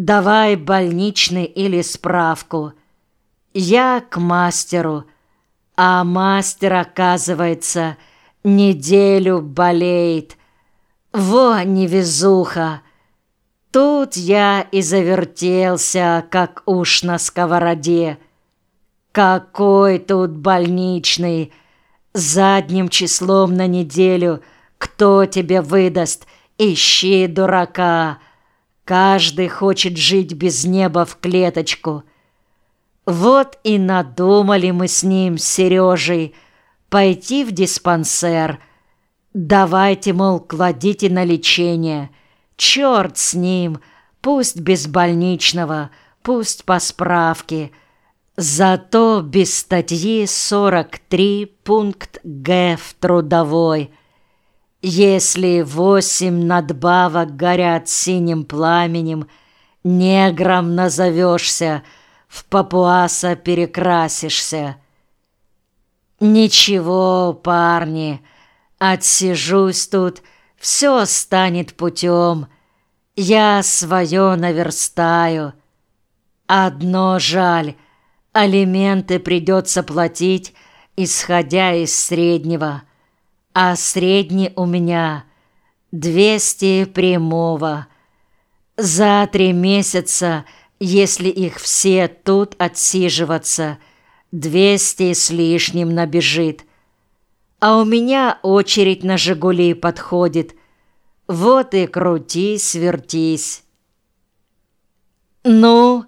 Давай больничный или справку. Я к мастеру, а мастер, оказывается, неделю болеет. Во, невезуха! Тут я и завертелся, как уж на сковороде. Какой тут больничный! Задним числом на неделю кто тебе выдаст? Ищи дурака! Каждый хочет жить без неба в клеточку. Вот и надумали мы с ним, с Сережей, пойти в диспансер. Давайте, мол, кладите на лечение. Черт с ним, пусть без больничного, пусть по справке. Зато без статьи 43 пункт Г в трудовой – если восемь надбавок горят синим пламенем, Негром назовешься, в папуаса перекрасишься. Ничего, парни, отсижусь тут, все станет путем. Я свое наверстаю. Одно жаль, алименты придется платить, исходя из среднего — а средний у меня двести прямого. За три месяца, если их все тут отсиживаться, двести с лишним набежит. А у меня очередь на «Жигули» подходит. Вот и крутись, вертись. «Ну,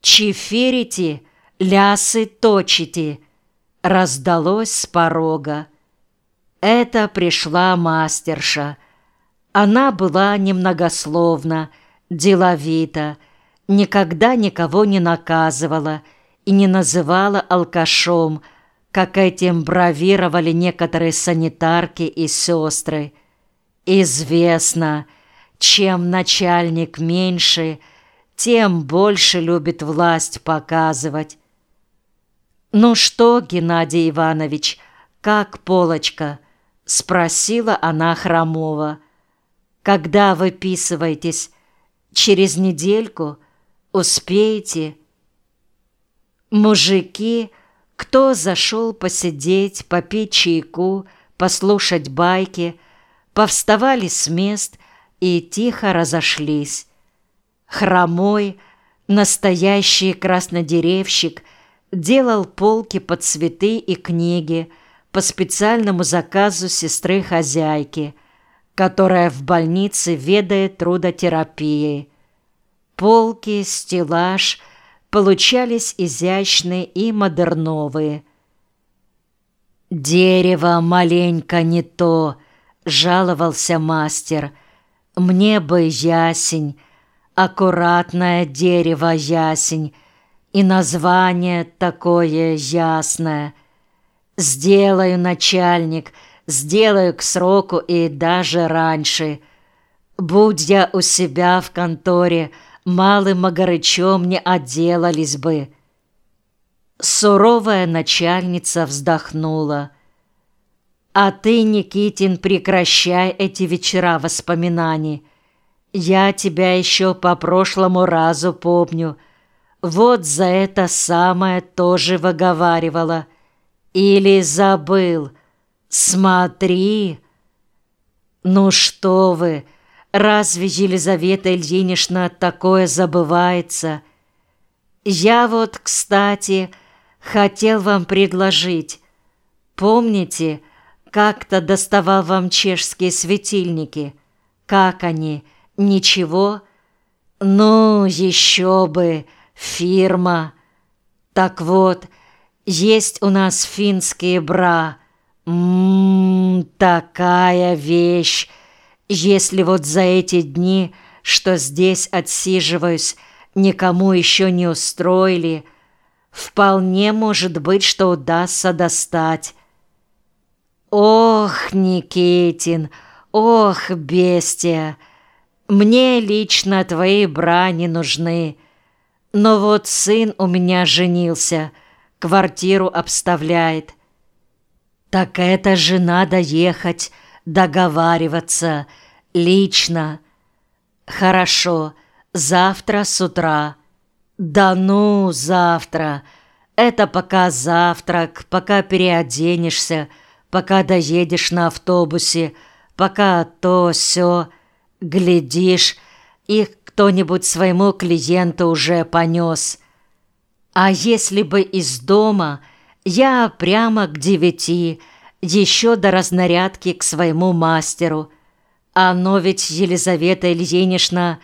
чиферите, лясы точите!» Раздалось с порога. Это пришла мастерша. Она была немногословна, деловита, никогда никого не наказывала и не называла алкашом, как этим бравировали некоторые санитарки и сестры. Известно, чем начальник меньше, тем больше любит власть показывать. «Ну что, Геннадий Иванович, как полочка?» Спросила она Хромова. «Когда выписываетесь? Через недельку? Успеете?» Мужики, кто зашел посидеть, попить чайку, послушать байки, повставали с мест и тихо разошлись. Хромой, настоящий краснодеревщик, делал полки под цветы и книги, по специальному заказу сестры-хозяйки, которая в больнице ведает трудотерапией. Полки, стеллаж получались изящные и модерновые. «Дерево маленько не то», — жаловался мастер. «Мне бы ясень, аккуратное дерево ясень, и название такое ясное». Сделаю, начальник, сделаю к сроку и даже раньше. Будь я у себя в конторе, малым огарычом не отделались бы. Суровая начальница вздохнула. А ты, Никитин, прекращай эти вечера воспоминаний. Я тебя еще по прошлому разу помню. Вот за это самое тоже выговаривала — или забыл? Смотри! Ну что вы, разве Елизавета Ильинична такое забывается? Я вот, кстати, хотел вам предложить. Помните, как-то доставал вам чешские светильники? Как они? Ничего? Ну, еще бы, фирма. Так вот, есть у нас финские бра. Ммм, такая вещь. Если вот за эти дни, что здесь отсиживаюсь, никому еще не устроили, вполне может быть, что удастся достать. Ох, Никитин, ох, бестия, мне лично твои бра не нужны. Но вот сын у меня женился — квартиру обставляет. Так это же надо ехать, договариваться, лично. Хорошо, Завтра с утра. Да ну, завтра. Это пока завтрак, пока переоденешься, пока доедешь на автобусе, пока то все Глядишь, их кто-нибудь своему клиенту уже понес. А если бы из дома, я прямо к девяти, еще до разнарядки к своему мастеру. А но ведь, Елизавета Ильинична,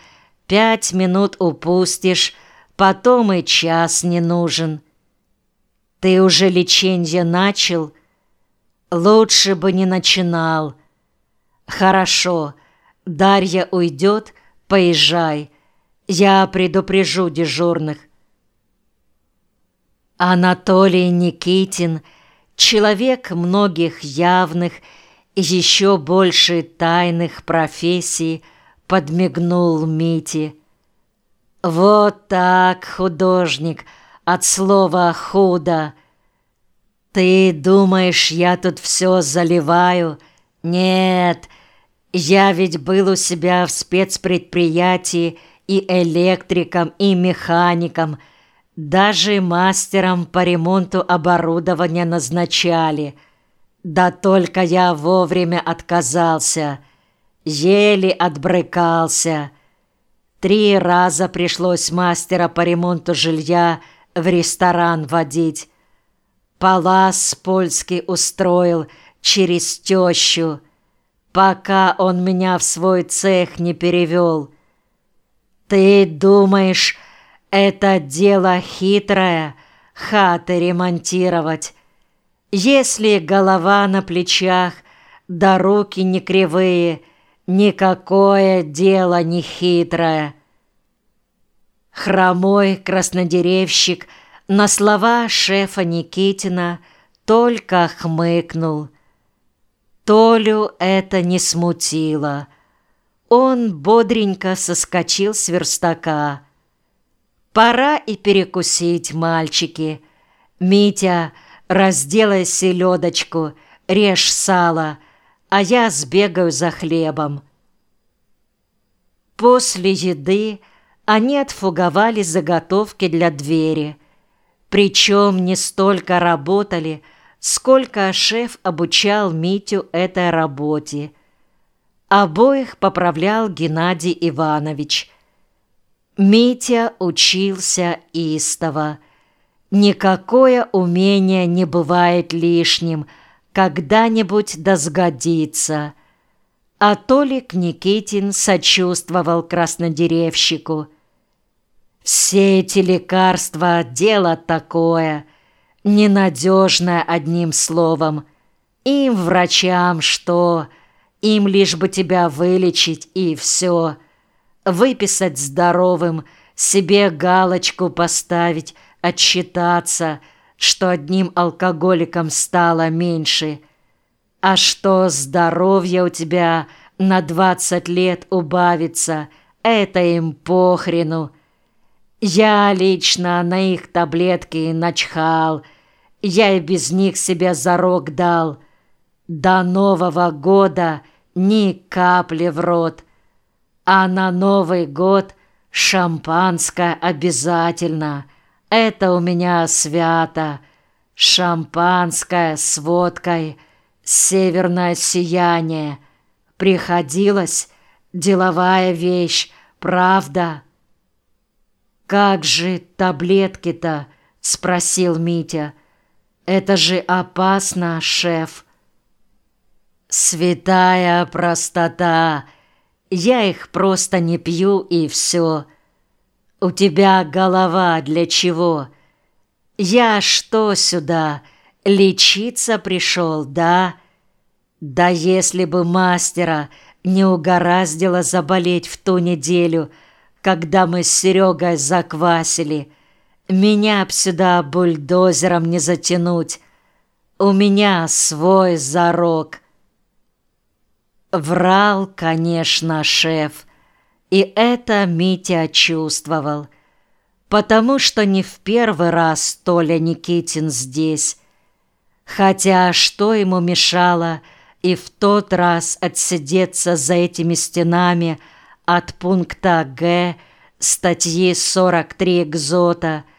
пять минут упустишь, потом и час не нужен. Ты уже леченье начал? Лучше бы не начинал. Хорошо, Дарья уйдет, поезжай. Я предупрежу дежурных. Анатолий Никитин, человек многих явных и еще больше тайных профессий, подмигнул Мите. Вот так, художник, от слова «худо». Ты думаешь, я тут все заливаю? Нет, я ведь был у себя в спецпредприятии и электриком, и механиком – даже мастером по ремонту оборудования назначали. Да только я вовремя отказался, еле отбрыкался. Три раза пришлось мастера по ремонту жилья в ресторан водить. Палас польский устроил через тещу, пока он меня в свой цех не перевел. Ты думаешь, это дело хитрое, хаты ремонтировать. Если голова на плечах, да руки не кривые, никакое дело не хитрое. Хромой краснодеревщик на слова шефа Никитина только хмыкнул. Толю это не смутило. Он бодренько соскочил с верстака. Пора и перекусить, мальчики. Митя, разделай селедочку, режь сало, а я сбегаю за хлебом. После еды они отфуговали заготовки для двери. Причем не столько работали, сколько шеф обучал Митю этой работе. Обоих поправлял Геннадий Иванович – Митя учился истово. Никакое умение не бывает лишним, когда-нибудь да сгодится. А Толик Никитин сочувствовал краснодеревщику. Все эти лекарства — дело такое, ненадежное одним словом. Им, врачам, что? Им лишь бы тебя вылечить, и все — выписать здоровым, себе галочку поставить, отчитаться, что одним алкоголиком стало меньше, а что здоровье у тебя на двадцать лет убавится, это им похрену. Я лично на их таблетки начхал, я и без них себе зарок дал. До Нового года ни капли в рот, а на Новый год шампанское обязательно. Это у меня свято. Шампанское с водкой, северное сияние. Приходилось деловая вещь, правда? «Как же таблетки-то?» — спросил Митя. «Это же опасно, шеф». «Святая простота!» Я их просто не пью, и все. У тебя голова для чего? Я что сюда, лечиться пришел, да? Да если бы мастера не угораздило заболеть в ту неделю, когда мы с Серегой заквасили, меня б сюда бульдозером не затянуть. У меня свой зарок — Врал, конечно, шеф, и это Митя чувствовал, потому что не в первый раз Толя Никитин здесь. Хотя что ему мешало и в тот раз отсидеться за этими стенами от пункта Г статьи 43 экзота —